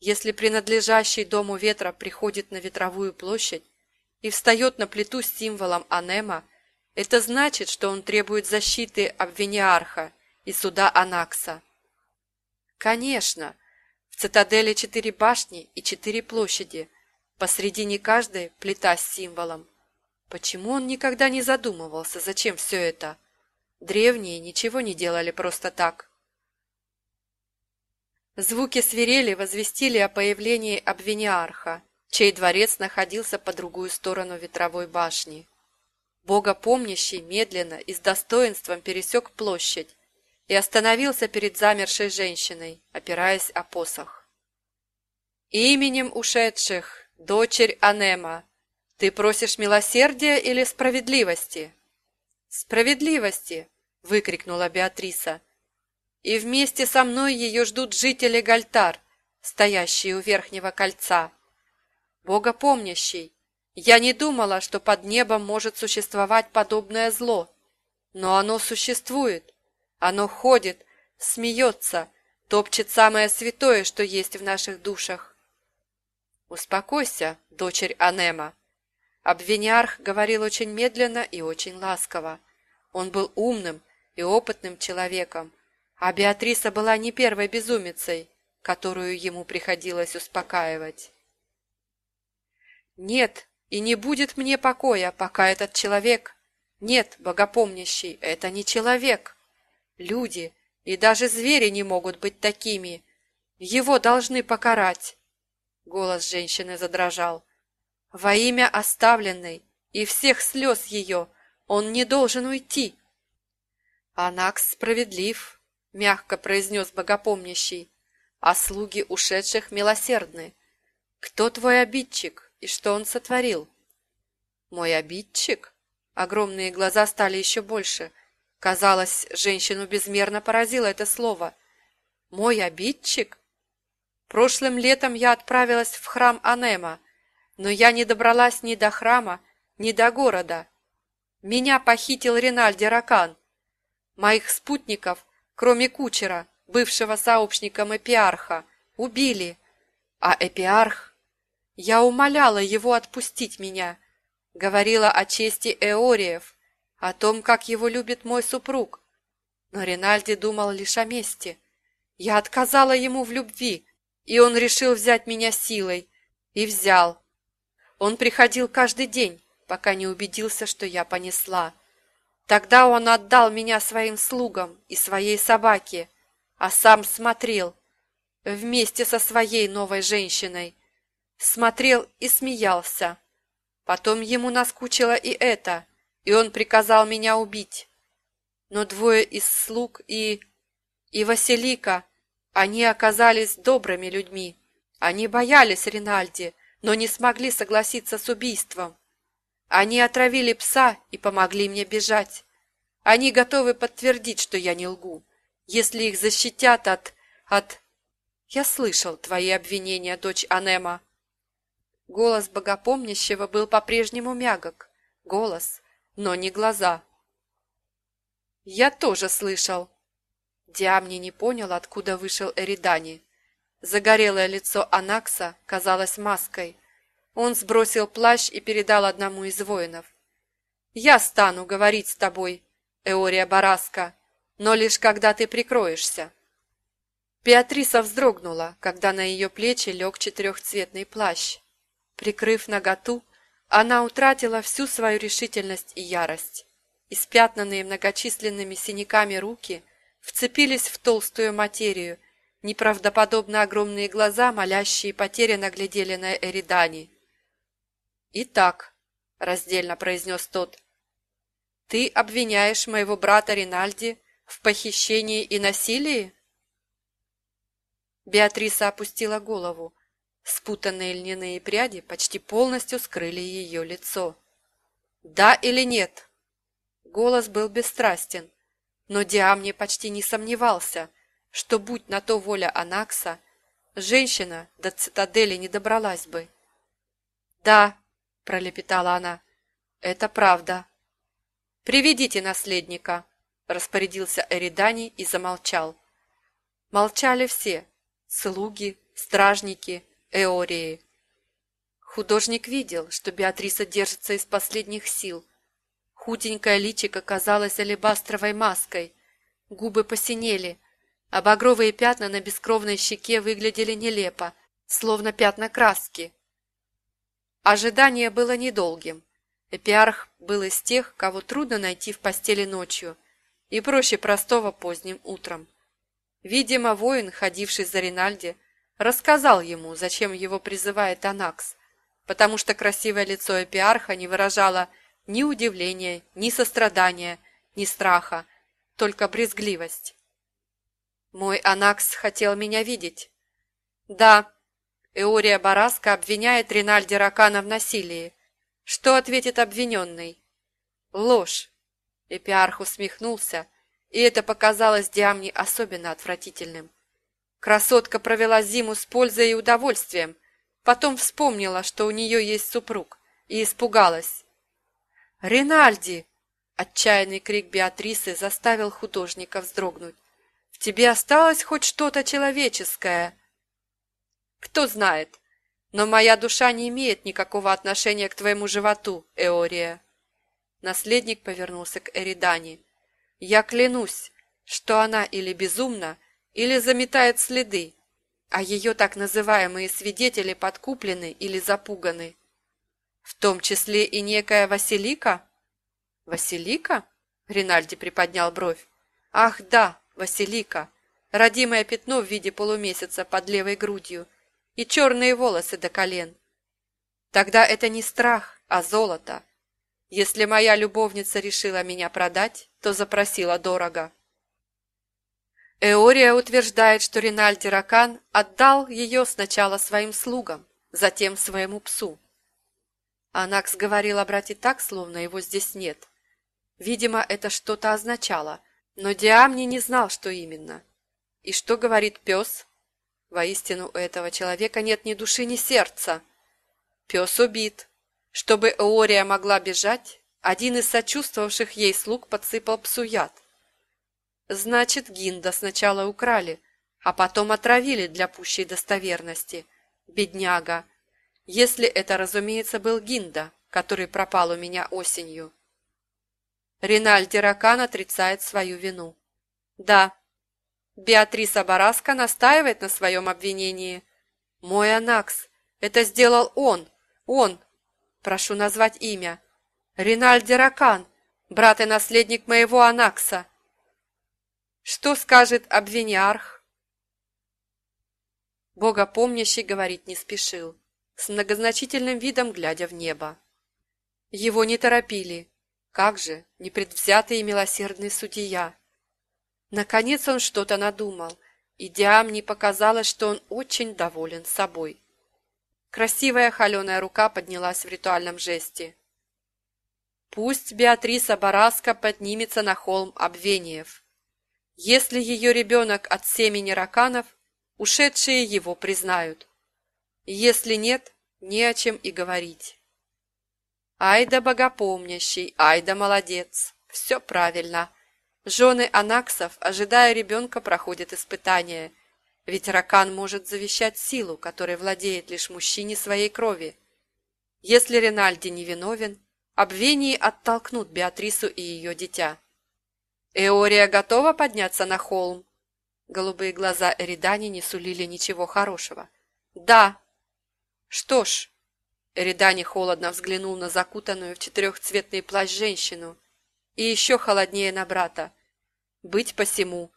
Если принадлежащий дому ветра приходит на ветровую площадь и встает на плиту с символом Анема, это значит, что он требует защиты Обвиниарха и суда Анакса. Конечно, в цитадели четыре башни и четыре площади, посредине каждой плита с символом. Почему он никогда не задумывался, зачем все это? Древние ничего не делали просто так. Звуки свирели возвестили о появлении Обвиниарха, чей дворец находился по другую сторону ветровой башни. Богопомнящий медленно и с достоинством пересек площадь и остановился перед замершей женщиной, опираясь о посох. «Именем ушедших, дочерь Анема, ты просишь милосердия или справедливости?» «Справедливости!» — выкрикнула Беатриса. «И вместе со мной ее ждут жители Гальтар, стоящие у верхнего кольца. Богопомнящий, я не думала, что под небом может существовать подобное зло, но оно существует, оно ходит, смеется, топчет самое святое, что есть в наших душах. Успокойся, дочерь Анема, Обвиниарх говорил очень медленно и очень ласково. Он был умным и опытным человеком, а Беатриса была не первой безумицей, которую ему приходилось успокаивать. «Нет, и не будет мне покоя, пока этот человек... Нет, богопомнящий, это не человек. Люди и даже звери не могут быть такими. Его должны покарать». Голос женщины задрожал. Во имя оставленной и всех слез ее он не должен уйти. Анакс справедлив, мягко произнес богопомнящий, а слуги ушедших милосердны. Кто твой обидчик и что он сотворил? Мой обидчик? Огромные глаза стали еще больше. Казалось, женщину безмерно поразило это слово. Мой обидчик? Прошлым летом я отправилась в храм Анема, но я не добралась ни до храма, ни до города. Меня похитил Ринальди Ракан. Моих спутников, кроме кучера, бывшего сообщником Эпиарха, убили. А Эпиарх... Я умоляла его отпустить меня. Говорила о чести Эориев, о том, как его любит мой супруг. Но Ринальди думал лишь о мести. Я отказала ему в любви, и он решил взять меня силой. И взял. Он приходил каждый день, пока не убедился, что я понесла. Тогда он отдал меня своим слугам и своей собаке, а сам смотрел вместе со своей новой женщиной. Смотрел и смеялся. Потом ему наскучило и это, и он приказал меня убить. Но двое из слуг и... и Василика, они оказались добрыми людьми. Они боялись Ринальди, но не смогли согласиться с убийством. Они отравили пса и помогли мне бежать. Они готовы подтвердить, что я не лгу, если их защитят от... от... Я слышал твои обвинения, дочь Анема. Голос богопомнящего был по-прежнему мягок. Голос, но не глаза. Я тоже слышал. Диамни не понял, откуда вышел Эридани. Загорелое лицо Анакса казалось маской. Он сбросил плащ и передал одному из воинов. «Я стану говорить с тобой, Эория Бараска, но лишь когда ты прикроешься». Беатриса вздрогнула, когда на ее плечи лег четырехцветный плащ. Прикрыв наготу, она утратила всю свою решительность и ярость. Испятнанные многочисленными синяками руки вцепились в толстую материю Неправдоподобно огромные глаза, молящие потерянно глядели на Эридани. «Итак», — раздельно произнес тот, — «ты обвиняешь моего брата Ринальди в похищении и насилии?» Беатриса опустила голову. Спутанные льняные пряди почти полностью скрыли ее лицо. «Да или нет?» Голос был бесстрастен, но Диамни почти не сомневался, что, будь на то воля Анакса, женщина до цитадели не добралась бы. «Да», — пролепетала она, — «это правда». «Приведите наследника», — распорядился Эридани и замолчал. Молчали все, слуги, стражники, эории. Художник видел, что Беатриса держится из последних сил. Худенькое личико казалось алебастровой маской, губы посинели, а багровые пятна на бескровной щеке выглядели нелепо, словно пятна краски. Ожидание было недолгим. Эпиарх был из тех, кого трудно найти в постели ночью, и проще простого поздним утром. Видимо, воин, ходивший за Ринальди, рассказал ему, зачем его призывает Анакс, потому что красивое лицо Эпиарха не выражало ни удивления, ни сострадания, ни страха, только брезгливость. Мой Анакс хотел меня видеть. Да, Эория Бараска обвиняет Ринальди Ракана в насилии. Что ответит обвиненный? Ложь. Эпиарх усмехнулся, и это показалось Диамне особенно отвратительным. Красотка провела зиму с пользой и удовольствием, потом вспомнила, что у нее есть супруг, и испугалась. «Ринальди!» — отчаянный крик Беатрисы заставил художника вздрогнуть. «В тебе осталось хоть что-то человеческое?» «Кто знает, но моя душа не имеет никакого отношения к твоему животу, Эория». Наследник повернулся к Эридане. «Я клянусь, что она или безумна, или заметает следы, а ее так называемые свидетели подкуплены или запуганы. В том числе и некая Василика? Василика? Ринальди приподнял бровь. Ах, да, Василика. Родимое пятно в виде полумесяца под левой грудью и черные волосы до колен. Тогда это не страх, а золото. Если моя любовница решила меня продать, то запросила дорого. Эория утверждает, что Ринальди Ракан отдал ее сначала своим слугам, затем своему псу. Анакс говорил о брате так, словно его здесь нет. Видимо, это что-то означало, но Диамни не знал, что именно. И что говорит пес? Воистину, у этого человека нет ни души, ни сердца. Пес убит. Чтобы Эория могла бежать, один из сочувствовавших ей слуг подсыпал псу яд. Значит, Гинда сначала украли, а потом отравили для пущей достоверности. Бедняга. Если это, разумеется, был Гинда, который пропал у меня осенью. Ринальди Ракан отрицает свою вину. Да, Беатриса Бараска настаивает на своем обвинении. Мой Анакс, это сделал он, он. Прошу назвать имя. Ринальди Ракан, брат и наследник моего Анакса. Что скажет обвиниарх? Богопомнящий говорить не спешил, с многозначительным видом глядя в небо. Его не торопили. Как же, непредвзятый и милосердный судья. Наконец он что-то надумал, и Диамне показалось, что он очень доволен собой. Красивая холеная рука поднялась в ритуальном жесте. Пусть Беатриса Бараска поднимется на холм Обвениев. Если ее ребенок от семени раканов, ушедшие его признают. Если нет, не о чем и говорить. Ай да богопомнящий, ай да молодец, все правильно. Жены анаксов, ожидая ребенка, проходят испытания, ведь ракан может завещать силу, которой владеет лишь мужчине своей крови. Если Ренальди невиновен, обвении оттолкнут Беатрису и ее дитя. Эория готова подняться на холм? Голубые глаза Эридани не сулили ничего хорошего. Да. Что ж, Эридани холодно взглянул на закутанную в четырехцветный плащ женщину и еще холоднее на брата. Быть посему.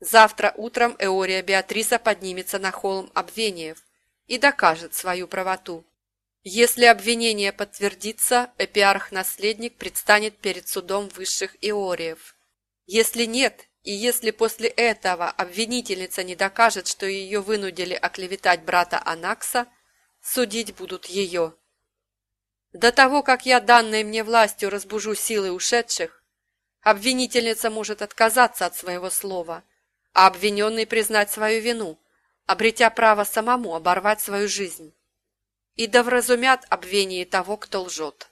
Завтра утром Эория Беатриса поднимется на холм обвениев и докажет свою правоту. Если обвинение подтвердится, эпиарх-наследник предстанет перед судом высших Иориев. Если нет, и если после этого обвинительница не докажет, что ее вынудили оклеветать брата Анакса, судить будут ее. До того, как я данной мне властью разбужу силы ушедших, обвинительница может отказаться от своего слова, а обвиненный признать свою вину, обретя право самому оборвать свою жизнь. И да вразумят обвинение того, кто лжет.